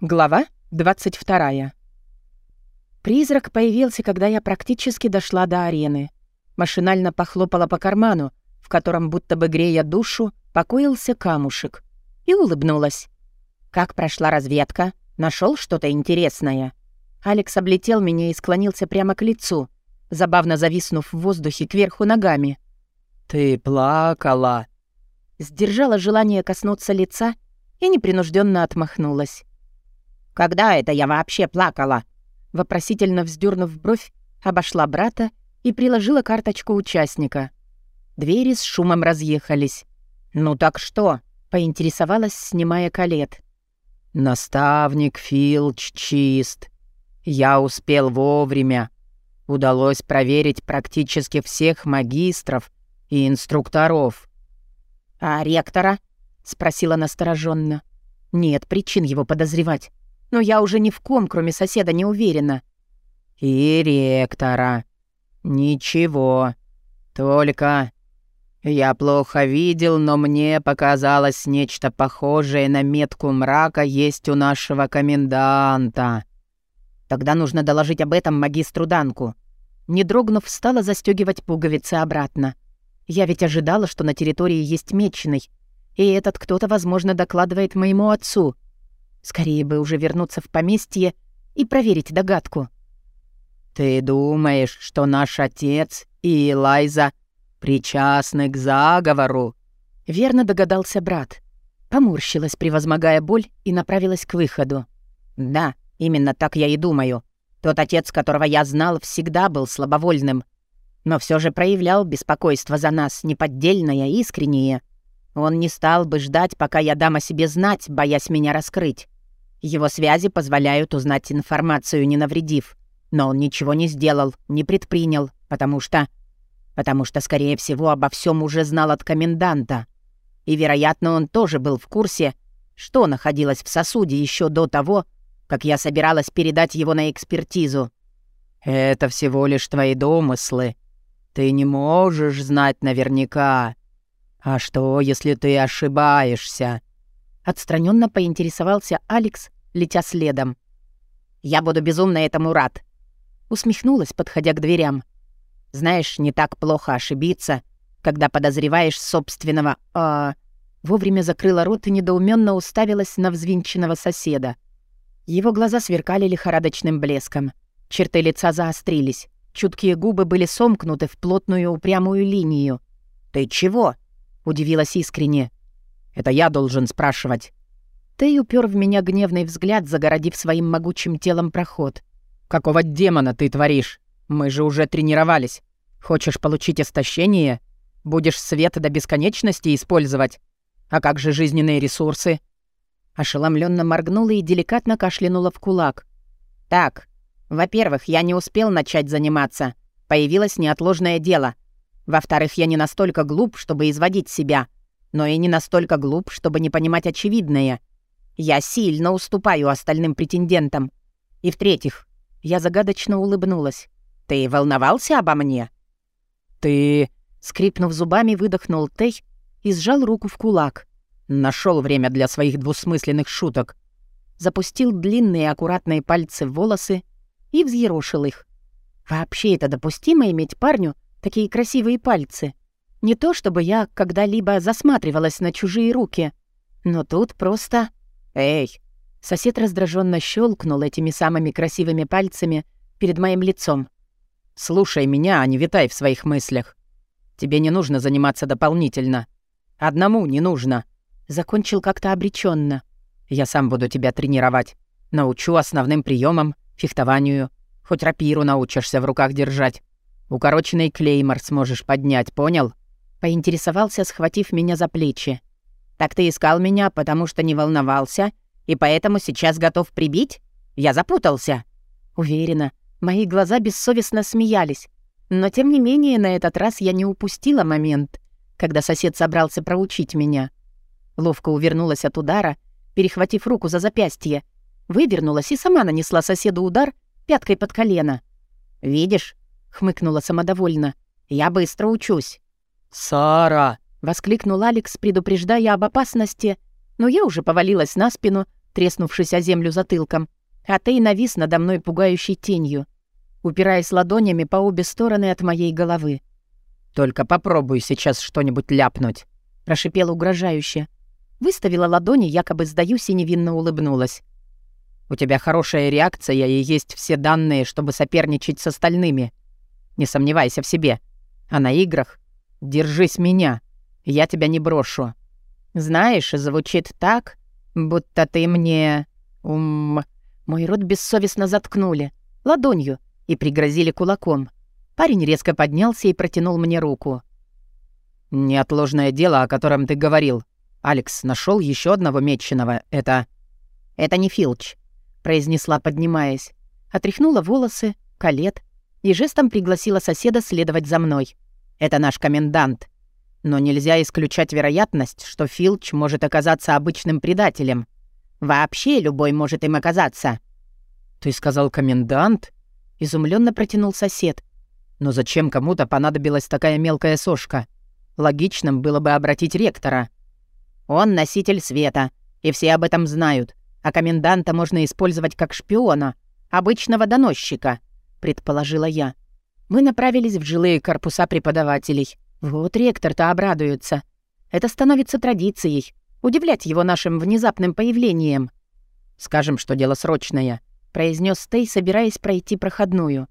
Глава 22. Призрак появился, когда я практически дошла до арены. Машинально похлопала по карману, в котором, будто бы грея душу, покоился камушек. И улыбнулась. «Как прошла разведка? Нашел что-то интересное?» Алекс облетел меня и склонился прямо к лицу, забавно зависнув в воздухе кверху ногами. «Ты плакала?» Сдержала желание коснуться лица и непринужденно отмахнулась. Когда это я вообще плакала?» Вопросительно вздернув бровь, обошла брата и приложила карточку участника. Двери с шумом разъехались. «Ну так что?» — поинтересовалась, снимая колет. «Наставник Филч чист. Я успел вовремя. Удалось проверить практически всех магистров и инструкторов». «А ректора?» — спросила настороженно. «Нет причин его подозревать но я уже ни в ком, кроме соседа, не уверена. «И ректора. Ничего. Только я плохо видел, но мне показалось нечто похожее на метку мрака есть у нашего коменданта». «Тогда нужно доложить об этом магистру Данку». Не дрогнув, стала застегивать пуговицы обратно. Я ведь ожидала, что на территории есть меченый, и этот кто-то, возможно, докладывает моему отцу — Скорее бы уже вернуться в поместье и проверить догадку. «Ты думаешь, что наш отец и Элайза причастны к заговору?» Верно догадался брат. Поморщилась, превозмогая боль, и направилась к выходу. «Да, именно так я и думаю. Тот отец, которого я знал, всегда был слабовольным. Но все же проявлял беспокойство за нас, неподдельное, искреннее. Он не стал бы ждать, пока я дам о себе знать, боясь меня раскрыть. Его связи позволяют узнать информацию, не навредив. Но он ничего не сделал, не предпринял, потому что... Потому что, скорее всего, обо всем уже знал от коменданта. И, вероятно, он тоже был в курсе, что находилось в сосуде еще до того, как я собиралась передать его на экспертизу. «Это всего лишь твои домыслы. Ты не можешь знать наверняка. А что, если ты ошибаешься?» Отстраненно поинтересовался Алекс, летя следом. «Я буду безумно этому рад», — усмехнулась, подходя к дверям. «Знаешь, не так плохо ошибиться, когда подозреваешь собственного... А...» Вовремя закрыла рот и недоуменно уставилась на взвинченного соседа. Его глаза сверкали лихорадочным блеском. Черты лица заострились. Чуткие губы были сомкнуты в плотную упрямую линию. «Ты чего?» — удивилась искренне. Это я должен спрашивать». Ты упер в меня гневный взгляд, загородив своим могучим телом проход. «Какого демона ты творишь? Мы же уже тренировались. Хочешь получить истощение? Будешь свет до бесконечности использовать? А как же жизненные ресурсы?» Ошеломленно моргнула и деликатно кашлянула в кулак. «Так, во-первых, я не успел начать заниматься. Появилось неотложное дело. Во-вторых, я не настолько глуп, чтобы изводить себя но и не настолько глуп, чтобы не понимать очевидное. Я сильно уступаю остальным претендентам. И в-третьих, я загадочно улыбнулась. Ты волновался обо мне? Ты... Скрипнув зубами, выдохнул Тей и сжал руку в кулак. Нашел время для своих двусмысленных шуток. Запустил длинные аккуратные пальцы в волосы и взъерошил их. Вообще это допустимо иметь парню такие красивые пальцы? Не то чтобы я когда-либо засматривалась на чужие руки, но тут просто... «Эй!» Сосед раздраженно щелкнул этими самыми красивыми пальцами перед моим лицом. «Слушай меня, а не витай в своих мыслях. Тебе не нужно заниматься дополнительно. Одному не нужно». Закончил как-то обреченно. «Я сам буду тебя тренировать. Научу основным приемам, фехтованию. Хоть рапиру научишься в руках держать. Укороченный клеймор сможешь поднять, понял?» Поинтересовался, схватив меня за плечи. «Так ты искал меня, потому что не волновался, и поэтому сейчас готов прибить? Я запутался». Уверена, мои глаза бессовестно смеялись. Но тем не менее, на этот раз я не упустила момент, когда сосед собрался проучить меня. Ловко увернулась от удара, перехватив руку за запястье, вывернулась и сама нанесла соседу удар пяткой под колено. «Видишь?» — хмыкнула самодовольно. «Я быстро учусь». «Сара!» — воскликнул Алекс, предупреждая об опасности, но я уже повалилась на спину, треснувшись о землю затылком, а Тей навис надо мной пугающей тенью, упираясь ладонями по обе стороны от моей головы. «Только попробуй сейчас что-нибудь ляпнуть», — прошипела угрожающе. Выставила ладони, якобы сдаюсь и невинно улыбнулась. «У тебя хорошая реакция и есть все данные, чтобы соперничать с остальными. Не сомневайся в себе. А на играх держись меня. Я тебя не брошу». «Знаешь, звучит так, будто ты мне... ум...» Мой рот бессовестно заткнули. Ладонью и пригрозили кулаком. Парень резко поднялся и протянул мне руку. «Неотложное дело, о котором ты говорил. Алекс нашел еще одного меченого. Это...» «Это не Филч», — произнесла, поднимаясь. Отряхнула волосы, колет и жестом пригласила соседа следовать за мной. «Это наш комендант. Но нельзя исключать вероятность, что Филч может оказаться обычным предателем. Вообще любой может им оказаться». «Ты сказал комендант?» — изумленно протянул сосед. «Но зачем кому-то понадобилась такая мелкая сошка? Логичным было бы обратить ректора». «Он носитель света, и все об этом знают. А коменданта можно использовать как шпиона, обычного доносчика», — предположила я. Мы направились в жилые корпуса преподавателей. Вот ректор-то обрадуется. Это становится традицией — удивлять его нашим внезапным появлением. «Скажем, что дело срочное», — произнес Стей, собираясь пройти проходную.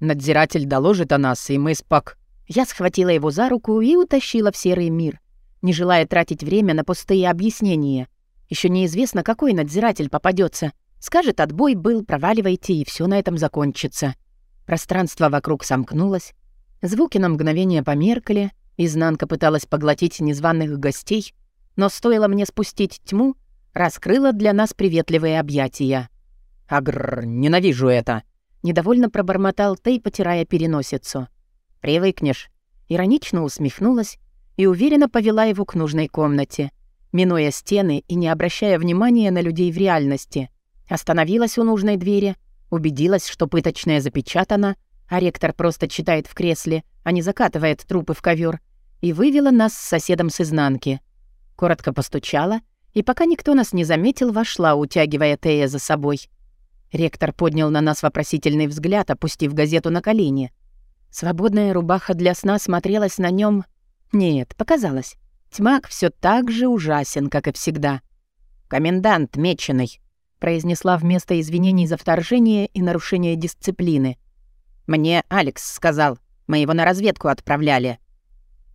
«Надзиратель доложит о нас, и мы спак...» Я схватила его за руку и утащила в серый мир, не желая тратить время на пустые объяснения. Еще неизвестно, какой надзиратель попадется. Скажет, отбой был, проваливайте, и все на этом закончится. Пространство вокруг сомкнулось. Звуки на мгновение померкли. Изнанка пыталась поглотить незваных гостей, но стоило мне спустить тьму, раскрыла для нас приветливые объятия. «Агррр, ненавижу это!» — недовольно пробормотал Тей, потирая переносицу. «Привыкнешь». Иронично усмехнулась и уверенно повела его к нужной комнате, минуя стены и не обращая внимания на людей в реальности. Остановилась у нужной двери, убедилась, что пыточная запечатана, а ректор просто читает в кресле, а не закатывает трупы в ковер, и вывела нас с соседом с изнанки. Коротко постучала, и пока никто нас не заметил, вошла, утягивая Тея за собой. Ректор поднял на нас вопросительный взгляд, опустив газету на колени. Свободная рубаха для сна смотрелась на нем. Нет, показалось. Тьмак все так же ужасен, как и всегда. «Комендант меченый», — произнесла вместо извинений за вторжение и нарушение дисциплины. «Мне Алекс сказал. Мы его на разведку отправляли».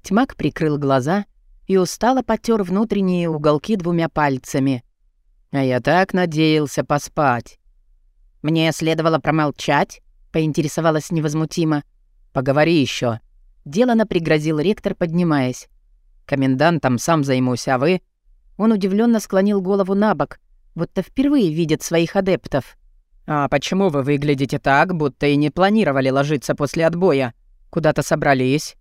Тьмак прикрыл глаза и устало потер внутренние уголки двумя пальцами. «А я так надеялся поспать». «Мне следовало промолчать?» — поинтересовалась невозмутимо. «Поговори еще. Делано пригрозил ректор, поднимаясь. «Комендантом сам займусь, а вы?» Он удивленно склонил голову на бок, будто впервые видит своих адептов. «А почему вы выглядите так, будто и не планировали ложиться после отбоя? Куда-то собрались?»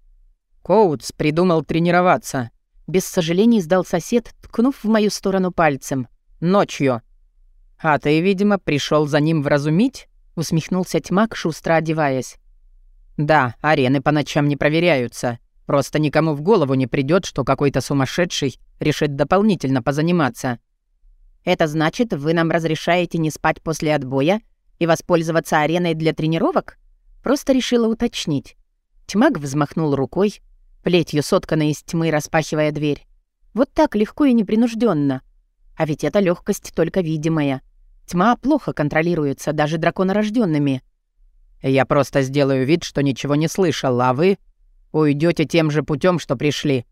«Коутс придумал тренироваться». Без сожалений сдал сосед, ткнув в мою сторону пальцем. «Ночью». «А ты, видимо, пришел за ним вразумить?» усмехнулся тьмак, шустро одеваясь. «Да, арены по ночам не проверяются. Просто никому в голову не придет, что какой-то сумасшедший решит дополнительно позаниматься». «Это значит, вы нам разрешаете не спать после отбоя и воспользоваться ареной для тренировок?» Просто решила уточнить. Тьмак взмахнул рукой, плетью сотканной из тьмы, распахивая дверь. Вот так легко и непринужденно. А ведь эта легкость только видимая. Тьма плохо контролируется даже драконорожденными. Я просто сделаю вид, что ничего не слышал, а вы уйдете тем же путем, что пришли.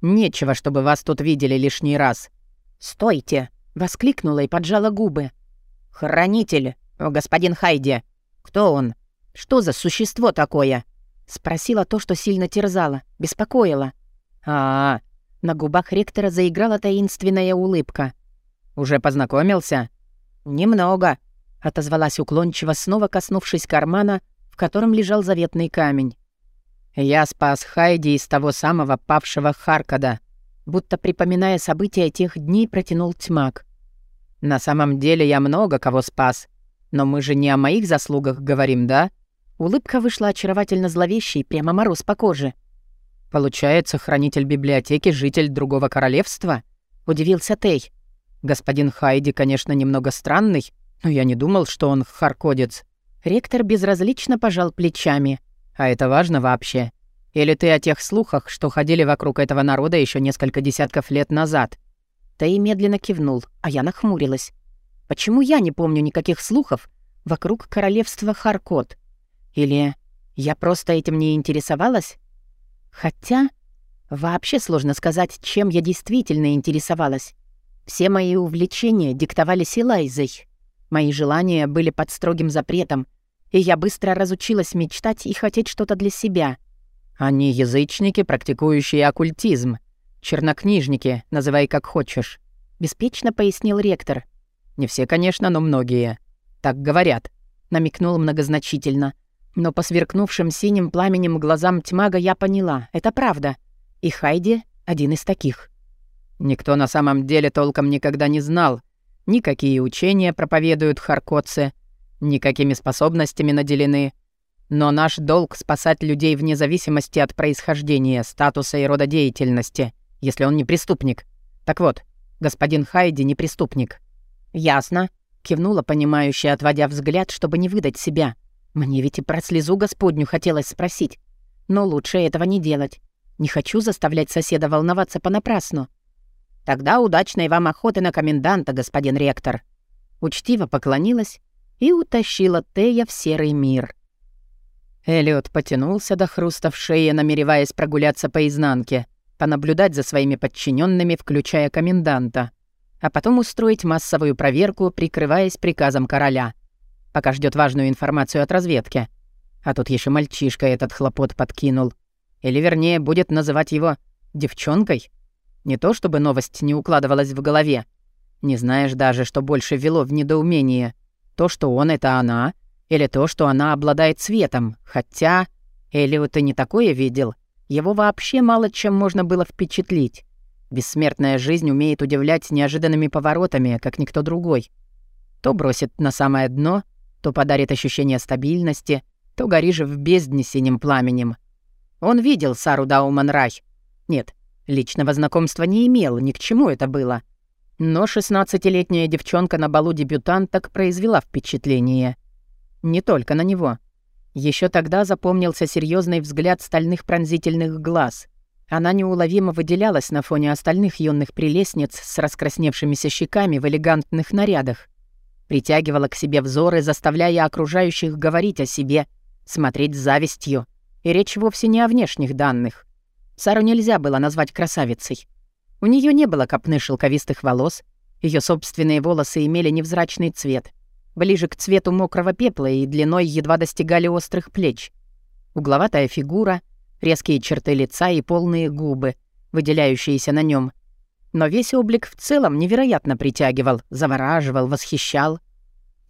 Нечего, чтобы вас тут видели лишний раз. «Стойте!» — воскликнула и поджала губы. «Хранитель, господин Хайди. Кто он? Что за существо такое?» Спросила то, что сильно терзала, беспокоила. а, -а, -а. На губах ректора заиграла таинственная улыбка. «Уже познакомился?» «Немного», — отозвалась уклончиво, снова коснувшись кармана, в котором лежал заветный камень. «Я спас Хайди из того самого павшего Харкада», будто припоминая события тех дней, протянул тьмак. «На самом деле я много кого спас, но мы же не о моих заслугах говорим, да?» Улыбка вышла очаровательно зловещей, прямо мороз по коже. «Получается, хранитель библиотеки — житель другого королевства?» — удивился Тей. Господин Хайди, конечно, немного странный, но я не думал, что он харкодец». Ректор безразлично пожал плечами. «А это важно вообще? Или ты о тех слухах, что ходили вокруг этого народа еще несколько десятков лет назад?» Тей медленно кивнул, а я нахмурилась. «Почему я не помню никаких слухов вокруг королевства Харкот? Или я просто этим не интересовалась? Хотя вообще сложно сказать, чем я действительно интересовалась. Все мои увлечения диктовались Элайзой. Мои желания были под строгим запретом, и я быстро разучилась мечтать и хотеть что-то для себя. Они язычники, практикующие оккультизм. Чернокнижники, называй как хочешь. Беспечно пояснил ректор. Не все, конечно, но многие. Так говорят. Намекнул многозначительно. Но по сверкнувшим синим пламенем глазам тьмага я поняла. Это правда. И Хайди — один из таких. Никто на самом деле толком никогда не знал, никакие учения проповедуют харкотцы, никакими способностями наделены. Но наш долг — спасать людей вне зависимости от происхождения, статуса и рода деятельности, если он не преступник. Так вот, господин Хайди не преступник. «Ясно», — кивнула понимающая, отводя взгляд, чтобы не выдать себя. «Мне ведь и про слезу Господню хотелось спросить. Но лучше этого не делать. Не хочу заставлять соседа волноваться понапрасну. Тогда удачной вам охоты на коменданта, господин ректор». Учтиво поклонилась и утащила Тея в серый мир. Элиот потянулся до хруста в шее, намереваясь прогуляться по изнанке, понаблюдать за своими подчиненными, включая коменданта, а потом устроить массовую проверку, прикрываясь приказом короля, пока ждет важную информацию от разведки. А тут еще мальчишка этот хлопот подкинул. Или, вернее, будет называть его девчонкой. Не то чтобы новость не укладывалась в голове. Не знаешь даже, что больше вело в недоумение. То, что он — это она, или то, что она обладает цветом. Хотя Элиот и не такое видел. Его вообще мало чем можно было впечатлить. Бессмертная жизнь умеет удивлять неожиданными поворотами, как никто другой. То бросит на самое дно, то подарит ощущение стабильности, то горишь в бездне синим пламенем. Он видел Сару Дауманрай. Нет, Личного знакомства не имел, ни к чему это было. Но шестнадцатилетняя девчонка на балу дебютанток произвела впечатление. Не только на него. Еще тогда запомнился серьезный взгляд стальных пронзительных глаз. Она неуловимо выделялась на фоне остальных юных прелестниц с раскрасневшимися щеками в элегантных нарядах. Притягивала к себе взоры, заставляя окружающих говорить о себе, смотреть с завистью. И речь вовсе не о внешних данных. Сару нельзя было назвать красавицей. У нее не было копны шелковистых волос, ее собственные волосы имели невзрачный цвет, ближе к цвету мокрого пепла и длиной едва достигали острых плеч. Угловатая фигура, резкие черты лица и полные губы, выделяющиеся на нем. Но весь облик в целом невероятно притягивал, завораживал, восхищал.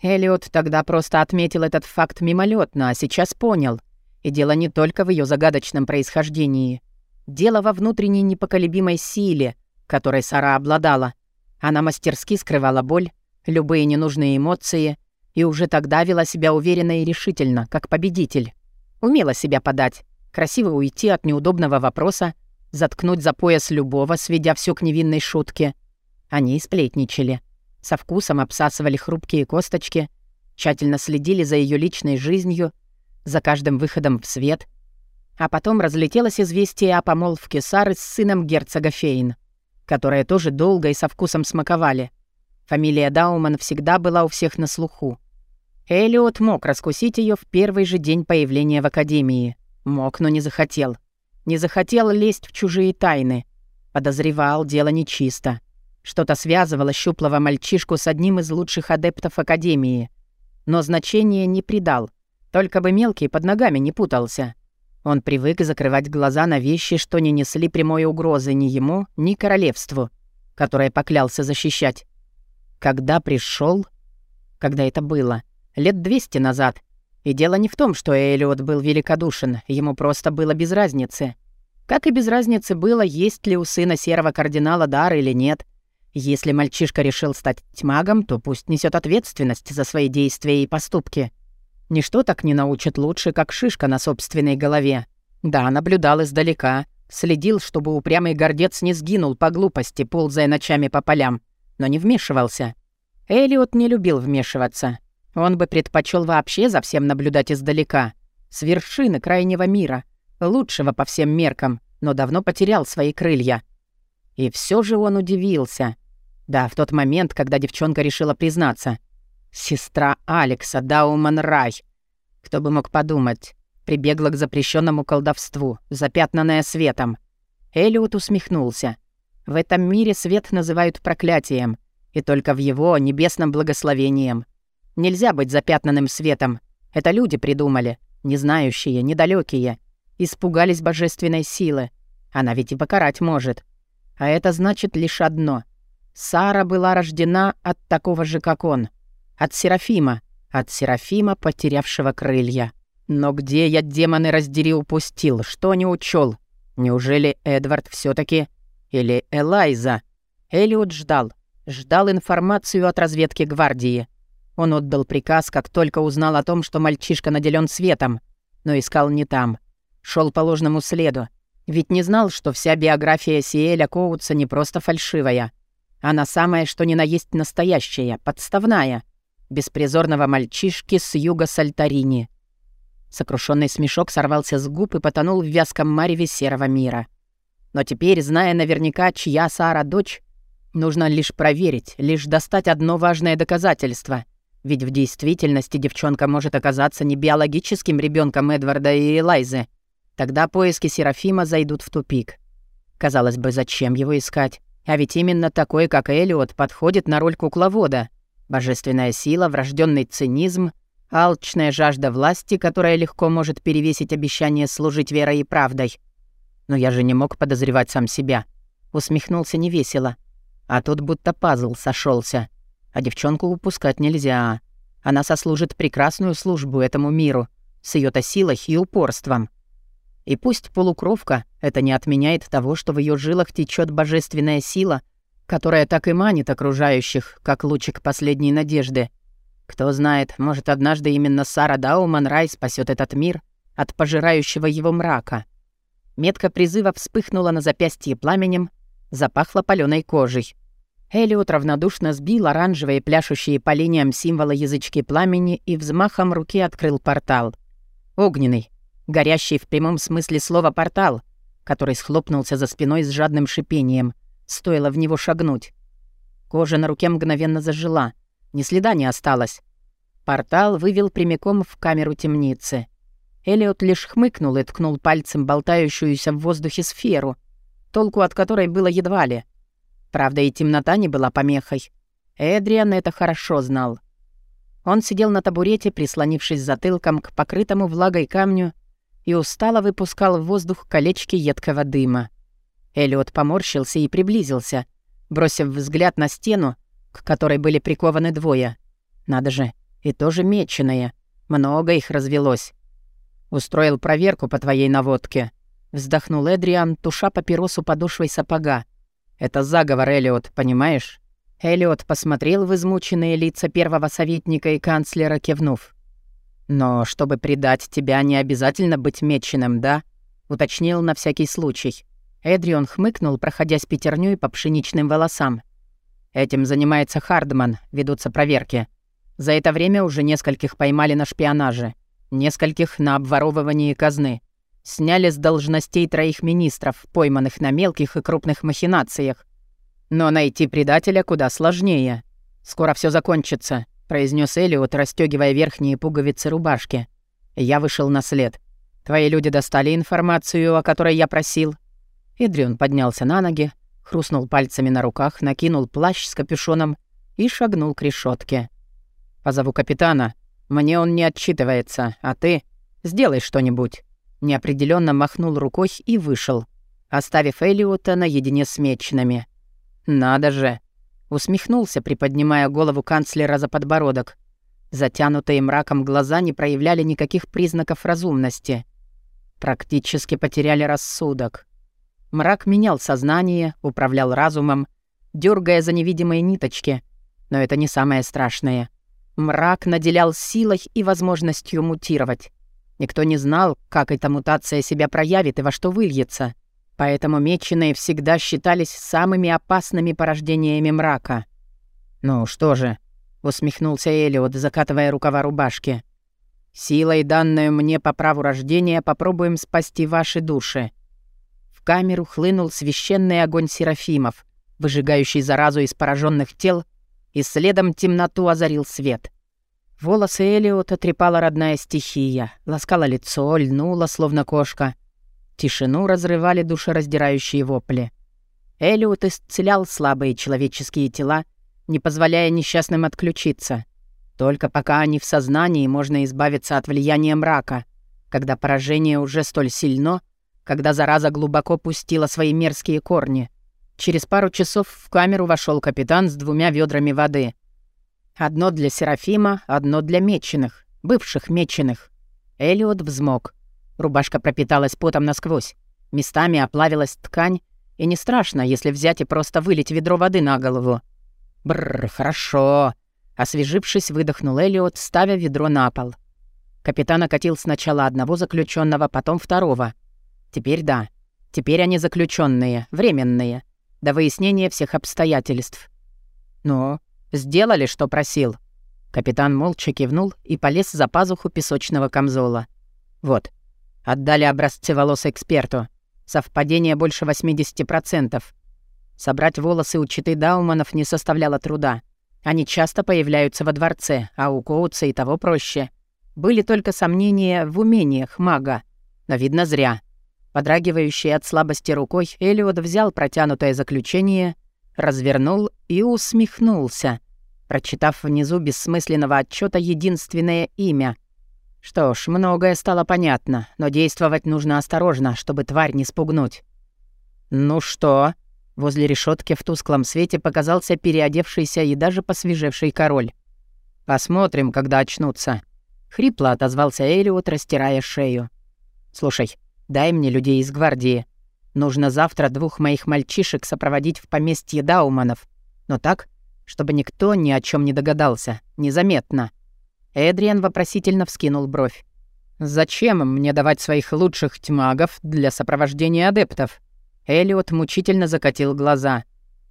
Элиот тогда просто отметил этот факт мимолетно, а сейчас понял. И дело не только в ее загадочном происхождении — Дело во внутренней непоколебимой силе, которой Сара обладала. Она мастерски скрывала боль, любые ненужные эмоции и уже тогда вела себя уверенно и решительно, как победитель. Умела себя подать, красиво уйти от неудобного вопроса, заткнуть за пояс любого, сведя все к невинной шутке. Они сплетничали. Со вкусом обсасывали хрупкие косточки, тщательно следили за ее личной жизнью, за каждым выходом в свет — а потом разлетелось известие о помолвке Сары с сыном герцога Фейн, которое тоже долго и со вкусом смаковали. Фамилия Дауман всегда была у всех на слуху. Элиот мог раскусить ее в первый же день появления в Академии. Мог, но не захотел. Не захотел лезть в чужие тайны. Подозревал, дело нечисто. Что-то связывало щуплого мальчишку с одним из лучших адептов Академии. Но значения не придал. Только бы мелкий под ногами не путался. Он привык закрывать глаза на вещи, что не несли прямой угрозы ни ему, ни королевству, которое поклялся защищать. Когда пришел, Когда это было? Лет двести назад. И дело не в том, что Элиот был великодушен, ему просто было без разницы. Как и без разницы было, есть ли у сына серого кардинала дар или нет. Если мальчишка решил стать тьмагом, то пусть несет ответственность за свои действия и поступки. Ничто так не научит лучше, как шишка на собственной голове. Да, наблюдал издалека, следил, чтобы упрямый гордец не сгинул по глупости, ползая ночами по полям. Но не вмешивался. Элиот не любил вмешиваться. Он бы предпочел вообще за всем наблюдать издалека, с вершины крайнего мира, лучшего по всем меркам, но давно потерял свои крылья. И все же он удивился. Да, в тот момент, когда девчонка решила признаться. Сестра Алекса, Дауман Рай. Кто бы мог подумать. Прибегла к запрещенному колдовству, запятнанная светом. Элиот усмехнулся. В этом мире свет называют проклятием, и только в его небесном благословением. Нельзя быть запятнанным светом. Это люди придумали, не знающие, недалекие. Испугались божественной силы. Она ведь и покарать может. А это значит лишь одно. Сара была рождена от такого же, как он. От Серафима. От Серафима, потерявшего крылья. Но где я демоны раздери упустил? Что не учел? Неужели Эдвард все таки Или Элайза? Элиот ждал. Ждал информацию от разведки гвардии. Он отдал приказ, как только узнал о том, что мальчишка наделен светом, но искал не там. Шел по ложному следу. Ведь не знал, что вся биография Сиэля Коутса не просто фальшивая. Она самая, что ни на есть настоящая, подставная. Беспризорного мальчишки с юга Сальтарини. Сокрушенный смешок сорвался с губ и потонул в вязком мареве серого мира. Но теперь, зная наверняка, чья Сара дочь, нужно лишь проверить, лишь достать одно важное доказательство. Ведь в действительности девчонка может оказаться не биологическим ребенком Эдварда и Элайзы. Тогда поиски Серафима зайдут в тупик. Казалось бы, зачем его искать? А ведь именно такой, как Элиот, подходит на роль кукловода. Божественная сила, врожденный цинизм Алчная жажда власти, которая легко может перевесить обещание служить верой и правдой. Но я же не мог подозревать сам себя. Усмехнулся невесело. А тут будто пазл сошелся. А девчонку упускать нельзя. Она сослужит прекрасную службу этому миру, с ее то силой и упорством. И пусть полукровка, это не отменяет того, что в ее жилах течет божественная сила, которая так и манит окружающих, как лучик последней надежды. Кто знает, может, однажды именно Сара Дауман Рай спасет этот мир от пожирающего его мрака. Метка призыва вспыхнула на запястье пламенем, запахло паленой кожей. Элиот равнодушно сбил оранжевые пляшущие по линиям символа язычки пламени и взмахом руки открыл портал. Огненный, горящий в прямом смысле слова портал, который схлопнулся за спиной с жадным шипением. Стоило в него шагнуть. Кожа на руке мгновенно зажила — ни следа не осталось. Портал вывел прямиком в камеру темницы. Элиот лишь хмыкнул и ткнул пальцем болтающуюся в воздухе сферу, толку от которой было едва ли. Правда, и темнота не была помехой. Эдриан это хорошо знал. Он сидел на табурете, прислонившись затылком к покрытому влагой камню, и устало выпускал в воздух колечки едкого дыма. Элиот поморщился и приблизился, бросив взгляд на стену, к которой были прикованы двое. Надо же, и тоже меченые. Много их развелось. Устроил проверку по твоей наводке. Вздохнул Эдриан, туша папиросу подошвой сапога. Это заговор, Элиот, понимаешь? Элиот посмотрел в измученные лица первого советника и канцлера, кивнув. «Но чтобы предать тебя, не обязательно быть меченым, да?» — уточнил на всякий случай. Эдрион хмыкнул, проходясь пятерней по пшеничным волосам. Этим занимается Хардман, ведутся проверки. За это время уже нескольких поймали на шпионаже, нескольких на обворовывании казны. Сняли с должностей троих министров, пойманных на мелких и крупных махинациях. Но найти предателя куда сложнее. Скоро все закончится, произнес Элиот, расстегивая верхние пуговицы рубашки. Я вышел на след. Твои люди достали информацию, о которой я просил. Идрион поднялся на ноги, хрустнул пальцами на руках, накинул плащ с капюшоном и шагнул к решетке. «Позову капитана. Мне он не отчитывается, а ты сделай что-нибудь». Неопределенно махнул рукой и вышел, оставив Элиота наедине с меченными. «Надо же!» Усмехнулся, приподнимая голову канцлера за подбородок. Затянутые мраком глаза не проявляли никаких признаков разумности. Практически потеряли рассудок. Мрак менял сознание, управлял разумом, дергая за невидимые ниточки. Но это не самое страшное. Мрак наделял силой и возможностью мутировать. Никто не знал, как эта мутация себя проявит и во что выльется. Поэтому меченые всегда считались самыми опасными порождениями мрака. «Ну что же?» — усмехнулся Элиот, закатывая рукава рубашки. «Силой, данную мне по праву рождения, попробуем спасти ваши души». В камеру хлынул священный огонь серафимов, выжигающий заразу из пораженных тел, и следом темноту озарил свет. Волосы Элиота трепала родная стихия, ласкала лицо, льнула, словно кошка. Тишину разрывали душераздирающие вопли. Элиот исцелял слабые человеческие тела, не позволяя несчастным отключиться. Только пока они в сознании, можно избавиться от влияния мрака, когда поражение уже столь сильно, когда зараза глубоко пустила свои мерзкие корни. Через пару часов в камеру вошел капитан с двумя ведрами воды. Одно для Серафима, одно для меченых, бывших меченых. Элиот взмок. Рубашка пропиталась потом насквозь. Местами оплавилась ткань, и не страшно, если взять и просто вылить ведро воды на голову. Бррр, хорошо. Освежившись, выдохнул Элиот, ставя ведро на пол. Капитан окатил сначала одного заключенного, потом второго. Теперь да. Теперь они заключенные, временные. До выяснения всех обстоятельств. «Ну, сделали, что просил?» Капитан молча кивнул и полез за пазуху песочного камзола. «Вот, отдали образцы волос эксперту. Совпадение больше 80%. Собрать волосы у читы Дауманов не составляло труда. Они часто появляются во дворце, а у Коутса и того проще. Были только сомнения в умениях мага. Но, видно, зря. Подрагивающий от слабости рукой, Элиот взял протянутое заключение, развернул и усмехнулся, прочитав внизу бессмысленного отчета единственное имя — что ж, многое стало понятно, но действовать нужно осторожно, чтобы тварь не спугнуть. «Ну что?» Возле решетки в тусклом свете показался переодевшийся и даже посвежевший король. «Посмотрим, когда очнутся». Хрипло отозвался Элиот, растирая шею. «Слушай, дай мне людей из гвардии. Нужно завтра двух моих мальчишек сопроводить в поместье Дауманов. Но так, чтобы никто ни о чем не догадался, незаметно. Эдриан вопросительно вскинул бровь. «Зачем мне давать своих лучших тьмагов для сопровождения адептов?» Элиот мучительно закатил глаза.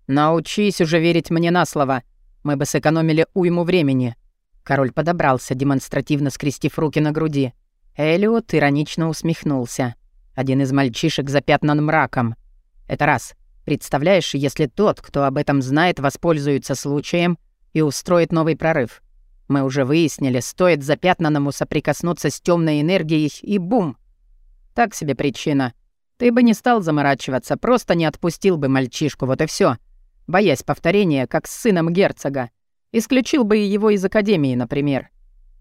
«Научись уже верить мне на слово. Мы бы сэкономили уйму времени». Король подобрался, демонстративно скрестив руки на груди. Элиот иронично усмехнулся. Один из мальчишек запятнан мраком. «Это раз. Представляешь, если тот, кто об этом знает, воспользуется случаем и устроит новый прорыв. Мы уже выяснили, стоит запятнанному соприкоснуться с темной энергией, и бум! Так себе причина. Ты бы не стал заморачиваться, просто не отпустил бы мальчишку, вот и все, Боясь повторения, как с сыном герцога. Исключил бы его из академии, например.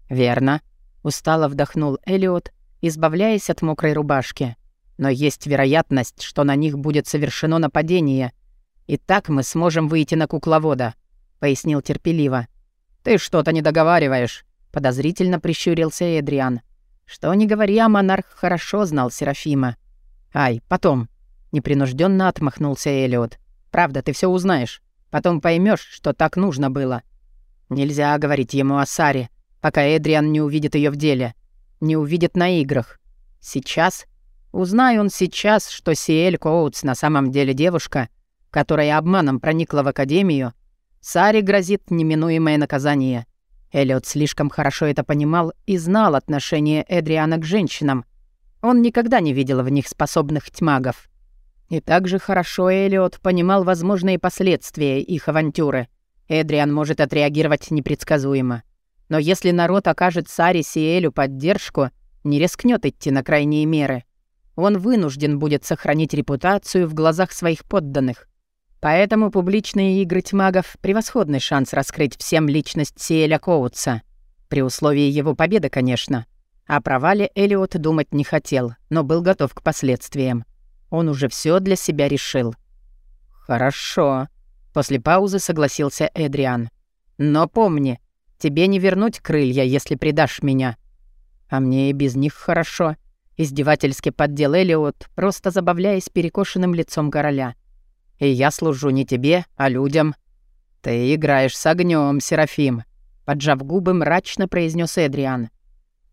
«Верно», — устало вдохнул Элиот, избавляясь от мокрой рубашки. «Но есть вероятность, что на них будет совершено нападение. И так мы сможем выйти на кукловода», — пояснил терпеливо. «Ты что-то не договариваешь», — подозрительно прищурился Эдриан. Что не говори, а монарх хорошо знал Серафима. «Ай, потом», — непринужденно отмахнулся Элиот. «Правда, ты все узнаешь. Потом поймешь, что так нужно было». Нельзя говорить ему о Саре, пока Эдриан не увидит ее в деле. Не увидит на играх. Сейчас? Узнай он сейчас, что Сиэль Коутс на самом деле девушка, которая обманом проникла в Академию, Саре грозит неминуемое наказание. Эллиот слишком хорошо это понимал и знал отношение Эдриана к женщинам. Он никогда не видел в них способных тьмагов. И также хорошо Эллиот понимал возможные последствия их авантюры. Эдриан может отреагировать непредсказуемо. Но если народ окажет Саре Сиэлю поддержку, не рискнет идти на крайние меры. Он вынужден будет сохранить репутацию в глазах своих подданных. Поэтому публичные игры тьмагов — превосходный шанс раскрыть всем личность Сиэля Коутса. При условии его победы, конечно. О провале Элиот думать не хотел, но был готов к последствиям. Он уже все для себя решил. «Хорошо», — после паузы согласился Эдриан. «Но помни, тебе не вернуть крылья, если предашь меня». «А мне и без них хорошо», — издевательски поддел Элиот, просто забавляясь перекошенным лицом короля. И я служу не тебе, а людям. Ты играешь с огнем, Серафим, поджав губы, мрачно произнес Эдриан.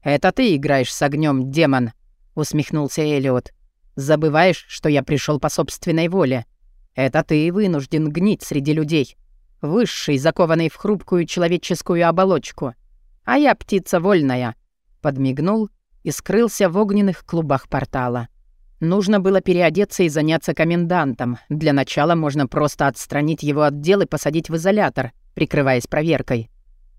Это ты играешь с огнем, демон, усмехнулся Элиот. Забываешь, что я пришел по собственной воле. Это ты вынужден гнить среди людей. высший, закованный в хрупкую человеческую оболочку. А я птица вольная. Подмигнул и скрылся в огненных клубах портала. Нужно было переодеться и заняться комендантом. Для начала можно просто отстранить его от дел и посадить в изолятор, прикрываясь проверкой.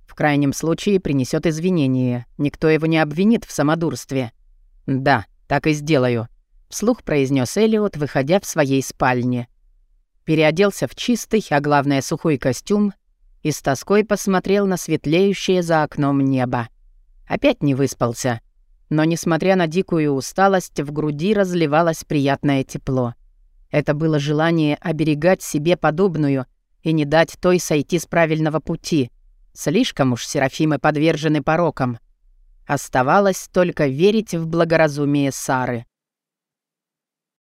В крайнем случае принесет извинения. Никто его не обвинит в самодурстве. «Да, так и сделаю», — вслух произнес Элиот, выходя в своей спальне. Переоделся в чистый, а главное сухой костюм и с тоской посмотрел на светлеющее за окном небо. Опять не выспался. Но, несмотря на дикую усталость, в груди разливалось приятное тепло. Это было желание оберегать себе подобную и не дать той сойти с правильного пути. Слишком уж Серафимы подвержены порокам. Оставалось только верить в благоразумие Сары.